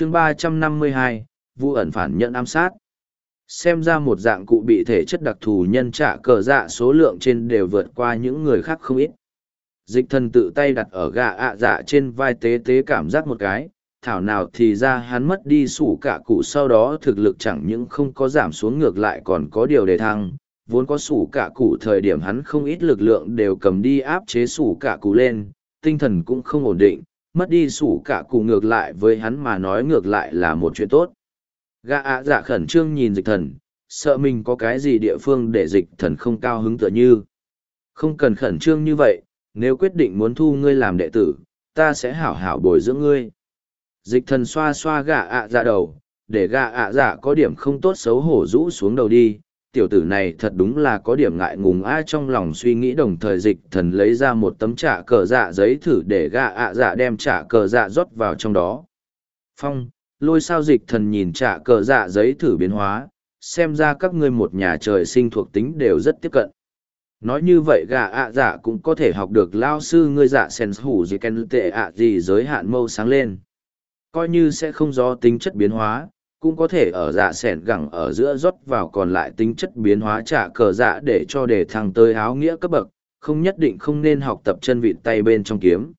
chương ba trăm năm mươi hai vụ ẩn phản nhận ám sát. Xem ra một dạng cụ bị thể chất đặc thù nhân trả cờ dạ số lượng trên đều vượt qua những người khác không ít. Dịch thần tự tay đặt ở gà ạ dạ trên vai tế tế cảm giác một cái, thảo nào thì ra hắn mất đi sủ cả cụ sau đó thực lực chẳng những không có giảm xuống ngược lại còn có điều đề thăng. Vốn có sủ cả cụ thời điểm hắn không ít lực lượng đều cầm đi áp chế sủ cả cụ lên, tinh thần cũng không ổn định mất đi sủ cả cụ ngược lại với hắn mà nói ngược lại là một chuyện tốt. Gà ạ dạ khẩn trương nhìn dịch thần, sợ mình có cái gì địa phương để dịch thần không cao hứng tựa như. Không cần khẩn trương như vậy, nếu quyết định muốn thu ngươi làm đệ tử, ta sẽ hảo hảo bồi dưỡng ngươi. Dịch thần xoa xoa gà ạ dạ đầu, để gà ạ dạ có điểm không tốt xấu hổ rũ xuống đầu đi tiểu tử này thật đúng là có điểm ngại ngùng ai trong lòng suy nghĩ đồng thời dịch thần lấy ra một tấm trả cờ dạ giấy thử để gạ ạ dạ đem trả cờ dạ rót vào trong đó. Phong, lôi sao dịch thần nhìn trả cờ dạ giấy thử biến hóa, xem ra các ngươi một nhà trời sinh thuộc tính đều rất tiếp cận. Nói như vậy gà ạ dạ cũng có thể học được lao sư ngươi dạ sen hủ gì ken tệ ạ gì giới hạn mâu sáng lên. Coi như sẽ không do tính chất biến hóa cũng có thể ở dạ sẻn gẳng ở giữa rót vào còn lại tính chất biến hóa trả cờ dạ để cho đề thăng tới áo nghĩa cấp bậc, không nhất định không nên học tập chân vịt tay bên trong kiếm.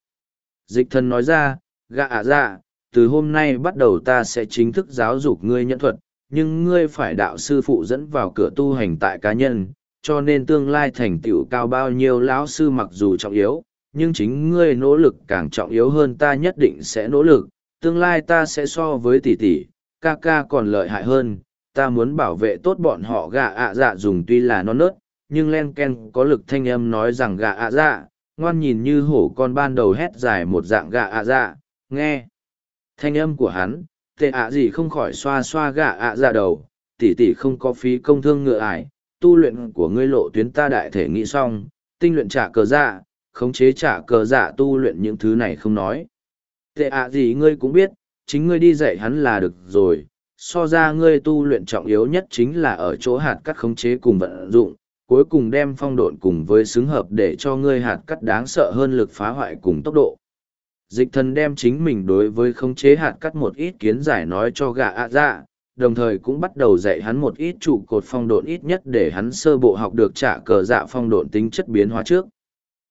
Dịch thân nói ra, gạ ạ dạ từ hôm nay bắt đầu ta sẽ chính thức giáo dục ngươi nhân thuật, nhưng ngươi phải đạo sư phụ dẫn vào cửa tu hành tại cá nhân, cho nên tương lai thành tựu cao bao nhiêu lão sư mặc dù trọng yếu, nhưng chính ngươi nỗ lực càng trọng yếu hơn ta nhất định sẽ nỗ lực, tương lai ta sẽ so với tỷ tỷ ca ca còn lợi hại hơn, ta muốn bảo vệ tốt bọn họ gà ạ dạ dùng tuy là non nớt, nhưng len ken có lực thanh âm nói rằng gà ạ dạ ngoan nhìn như hổ con ban đầu hét dài một dạng gà ạ dạ nghe. Thanh âm của hắn, tệ ạ gì không khỏi xoa xoa gà ạ dạ đầu, tỉ tỉ không có phí công thương ngựa ải, tu luyện của ngươi lộ tuyến ta đại thể nghĩ xong, tinh luyện trả cờ dạ khống chế trả cờ dạ tu luyện những thứ này không nói. Tệ ạ gì ngươi cũng biết chính ngươi đi dạy hắn là được rồi. So ra ngươi tu luyện trọng yếu nhất chính là ở chỗ hạt cắt khống chế cùng vận dụng, cuối cùng đem phong độn cùng với xứng hợp để cho ngươi hạt cắt đáng sợ hơn lực phá hoại cùng tốc độ. Dịch thần đem chính mình đối với khống chế hạt cắt một ít kiến giải nói cho gạ ạ dạ, đồng thời cũng bắt đầu dạy hắn một ít trụ cột phong độn ít nhất để hắn sơ bộ học được trả cờ dạ phong độn tính chất biến hóa trước.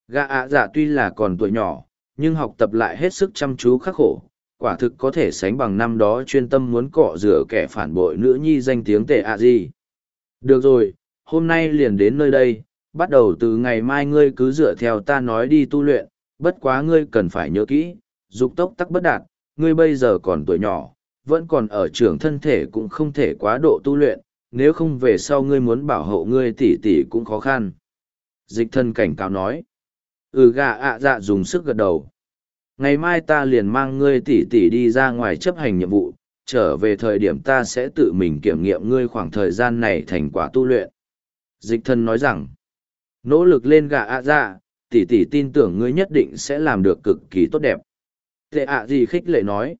Gạ ạ dạ tuy là còn tuổi nhỏ, nhưng học tập lại hết sức chăm chú khắc khổ, quả thực có thể sánh bằng năm đó chuyên tâm muốn cọ rửa kẻ phản bội nữ nhi danh tiếng tệ ạ gì. Được rồi, hôm nay liền đến nơi đây, bắt đầu từ ngày mai ngươi cứ dựa theo ta nói đi tu luyện, bất quá ngươi cần phải nhớ kỹ, dục tốc tắc bất đạt, ngươi bây giờ còn tuổi nhỏ, vẫn còn ở trường thân thể cũng không thể quá độ tu luyện, nếu không về sau ngươi muốn bảo hộ ngươi tỷ tỷ cũng khó khăn. Dịch thân cảnh cáo nói. Ừ gà ạ dạ dùng sức gật đầu ngày mai ta liền mang ngươi tỉ tỉ đi ra ngoài chấp hành nhiệm vụ, trở về thời điểm ta sẽ tự mình kiểm nghiệm ngươi khoảng thời gian này thành quả tu luyện. Dịch thân nói rằng, nỗ lực lên gà ạ dạ, tỷ tỷ tin tưởng ngươi nhất định sẽ làm được cực kỳ tốt đẹp. Tệ ạ gì khích lệ nói,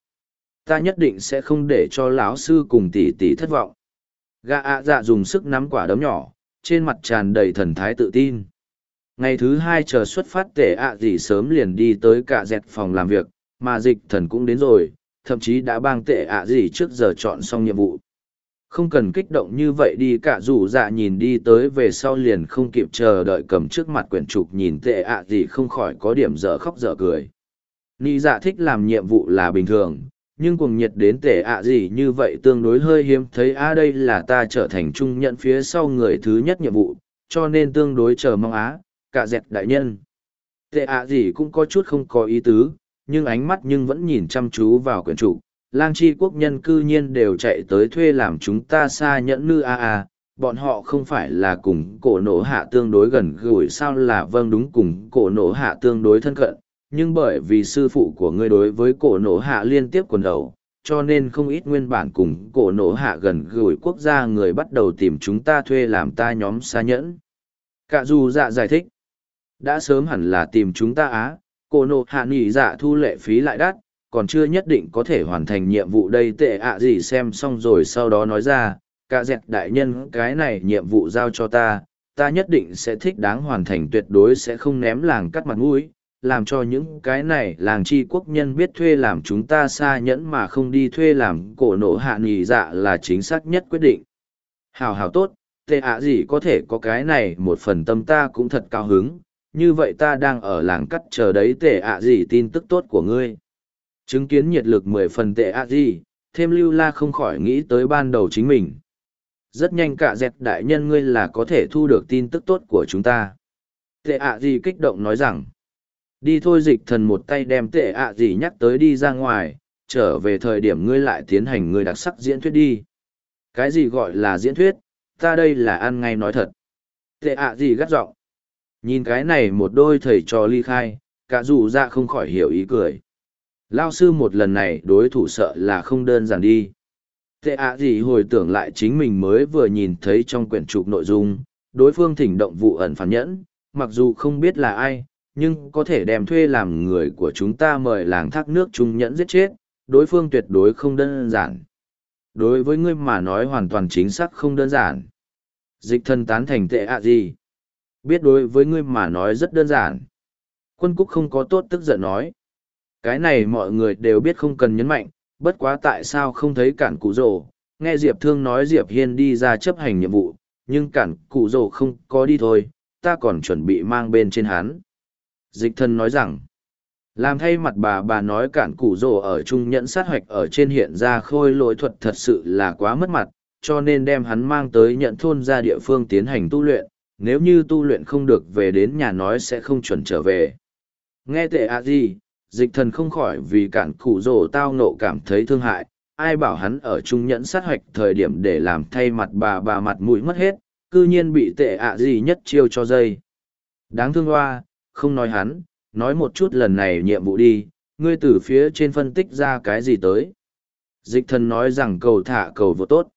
ta nhất định sẽ không để cho lão sư cùng tỷ tỷ thất vọng. Gà ạ dạ dùng sức nắm quả đấm nhỏ, trên mặt tràn đầy thần thái tự tin ngày thứ hai chờ xuất phát tệ ạ gì sớm liền đi tới cả dẹt phòng làm việc, mà dịch thần cũng đến rồi, thậm chí đã bang tệ ạ gì trước giờ chọn xong nhiệm vụ. Không cần kích động như vậy đi cả rủ dạ nhìn đi tới về sau liền không kịp chờ đợi cầm trước mặt quyển trục nhìn tệ ạ gì không khỏi có điểm dở khóc dở cười. Ni dạ thích làm nhiệm vụ là bình thường, nhưng cuồng nhiệt đến tệ ạ gì như vậy tương đối hơi hiếm thấy a đây là ta trở thành trung nhận phía sau người thứ nhất nhiệm vụ, cho nên tương đối chờ mong á cả dẹt đại nhân. Tệ ạ gì cũng có chút không có ý tứ, nhưng ánh mắt nhưng vẫn nhìn chăm chú vào quyển trụ. Lang chi quốc nhân cư nhiên đều chạy tới thuê làm chúng ta xa nhẫn nư a a, bọn họ không phải là cùng cổ nổ hạ tương đối gần gũi sao là vâng đúng cùng cổ nổ hạ tương đối thân cận, nhưng bởi vì sư phụ của ngươi đối với cổ nổ hạ liên tiếp quần đầu, cho nên không ít nguyên bản cùng cổ nổ hạ gần gũi quốc gia người bắt đầu tìm chúng ta thuê làm ta nhóm xa nhẫn. Cả dù dạ giải thích, đã sớm hẳn là tìm chúng ta á cô nộ hạ nghỉ dạ thu lệ phí lại đắt còn chưa nhất định có thể hoàn thành nhiệm vụ đây tệ ạ gì xem xong rồi sau đó nói ra cả dẹt đại nhân cái này nhiệm vụ giao cho ta ta nhất định sẽ thích đáng hoàn thành tuyệt đối sẽ không ném làng cắt mặt mũi làm cho những cái này làng tri quốc nhân biết thuê làm chúng ta xa nhẫn mà không đi thuê làm cổ nộ hạ nghỉ dạ là chính xác nhất quyết định. Hào hào tốt, tệ ạ gì có thể có cái này một phần tâm ta cũng thật cao hứng, như vậy ta đang ở làng cắt chờ đấy tệ ạ gì tin tức tốt của ngươi. Chứng kiến nhiệt lực mười phần tệ ạ gì, thêm lưu la không khỏi nghĩ tới ban đầu chính mình. Rất nhanh cả dẹt đại nhân ngươi là có thể thu được tin tức tốt của chúng ta. Tệ ạ gì kích động nói rằng, đi thôi dịch thần một tay đem tệ ạ gì nhắc tới đi ra ngoài, trở về thời điểm ngươi lại tiến hành ngươi đặc sắc diễn thuyết đi. Cái gì gọi là diễn thuyết, ta đây là ăn ngay nói thật. Tệ ạ gì gắt giọng Nhìn cái này một đôi thầy trò ly khai, cả dù ra không khỏi hiểu ý cười. Lao sư một lần này đối thủ sợ là không đơn giản đi. Tệ ạ gì hồi tưởng lại chính mình mới vừa nhìn thấy trong quyển trục nội dung, đối phương thỉnh động vụ ẩn phản nhẫn, mặc dù không biết là ai, nhưng có thể đem thuê làm người của chúng ta mời làng thác nước trung nhẫn giết chết, đối phương tuyệt đối không đơn giản. Đối với ngươi mà nói hoàn toàn chính xác không đơn giản. Dịch thân tán thành tệ ạ gì? Biết đối với ngươi mà nói rất đơn giản. Quân Cúc không có tốt tức giận nói. Cái này mọi người đều biết không cần nhấn mạnh, bất quá tại sao không thấy cản cụ rồ. Nghe Diệp Thương nói Diệp Hiên đi ra chấp hành nhiệm vụ, nhưng cản cụ rồ không có đi thôi, ta còn chuẩn bị mang bên trên hắn. Dịch thân nói rằng, làm thay mặt bà bà nói cản cụ rồ ở trung nhẫn sát hoạch ở trên hiện ra khôi lỗi thuật thật sự là quá mất mặt, cho nên đem hắn mang tới nhận thôn ra địa phương tiến hành tu luyện, nếu như tu luyện không được về đến nhà nói sẽ không chuẩn trở về. Nghe tệ à gì, dịch thần không khỏi vì cản cụ rổ tao nộ cảm thấy thương hại, ai bảo hắn ở trung nhẫn sát hoạch thời điểm để làm thay mặt bà bà mặt mũi mất hết, cư nhiên bị tệ ạ gì nhất chiêu cho dây. Đáng thương hoa, không nói hắn, nói một chút lần này nhiệm vụ đi, ngươi từ phía trên phân tích ra cái gì tới. Dịch thần nói rằng cầu thả cầu vô tốt.